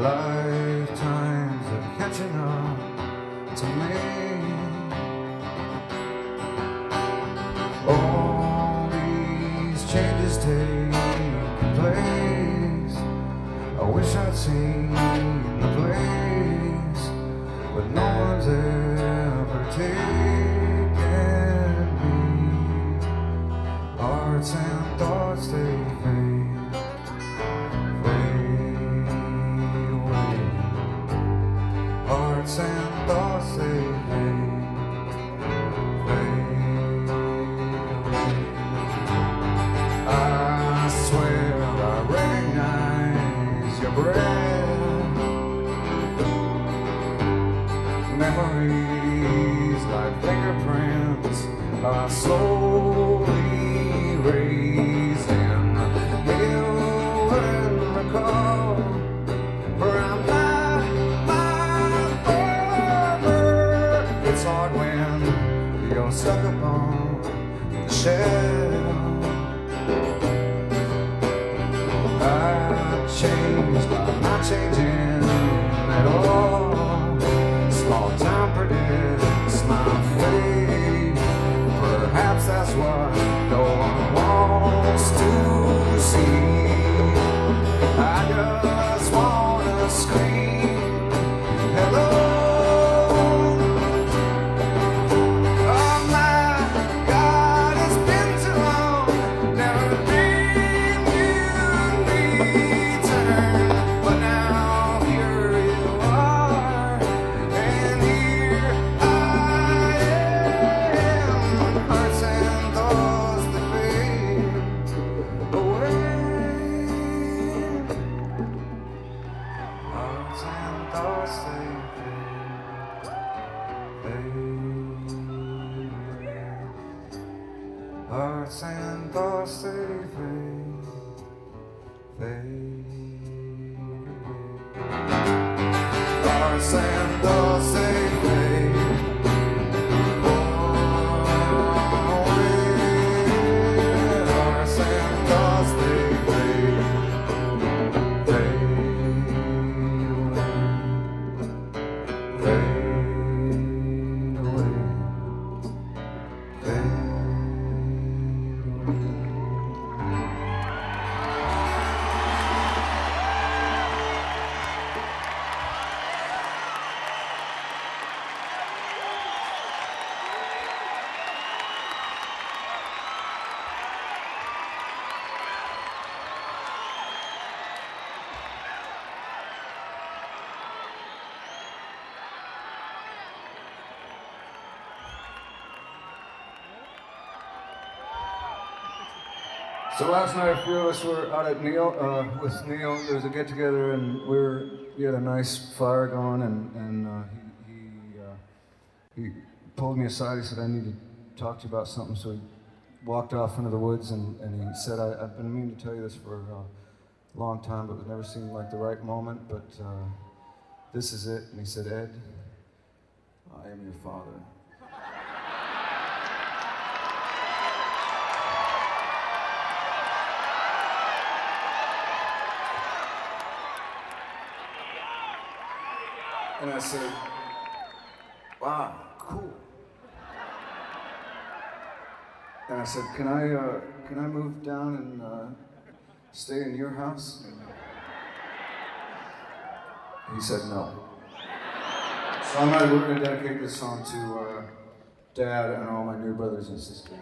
Lifetimes are catching up to me. I Memories like fingerprints are slowly raising. You and recall, for I'm not my forever. It's hard when you're stuck upon the shelf. Fade. Hearts and thoughts they fade, fade. Hearts and thoughts So last night, a few of us were out at Neil uh, with Neil. There was a get together, and we were we had a nice fire going, and and uh, he he, uh, he pulled me aside. He said, "I need to talk to you about something." So he walked off into the woods, and, and he said, I, "I've been meaning to tell you this for uh, a long time, but it never seemed like the right moment. But uh, this is it." And he said, "Ed, I am your father." And I said, wow, cool. And I said, can I, uh, can I move down and uh, stay in your house? He said no. So I'm gonna, we're gonna dedicate this song to uh, Dad and all my new brothers and sisters.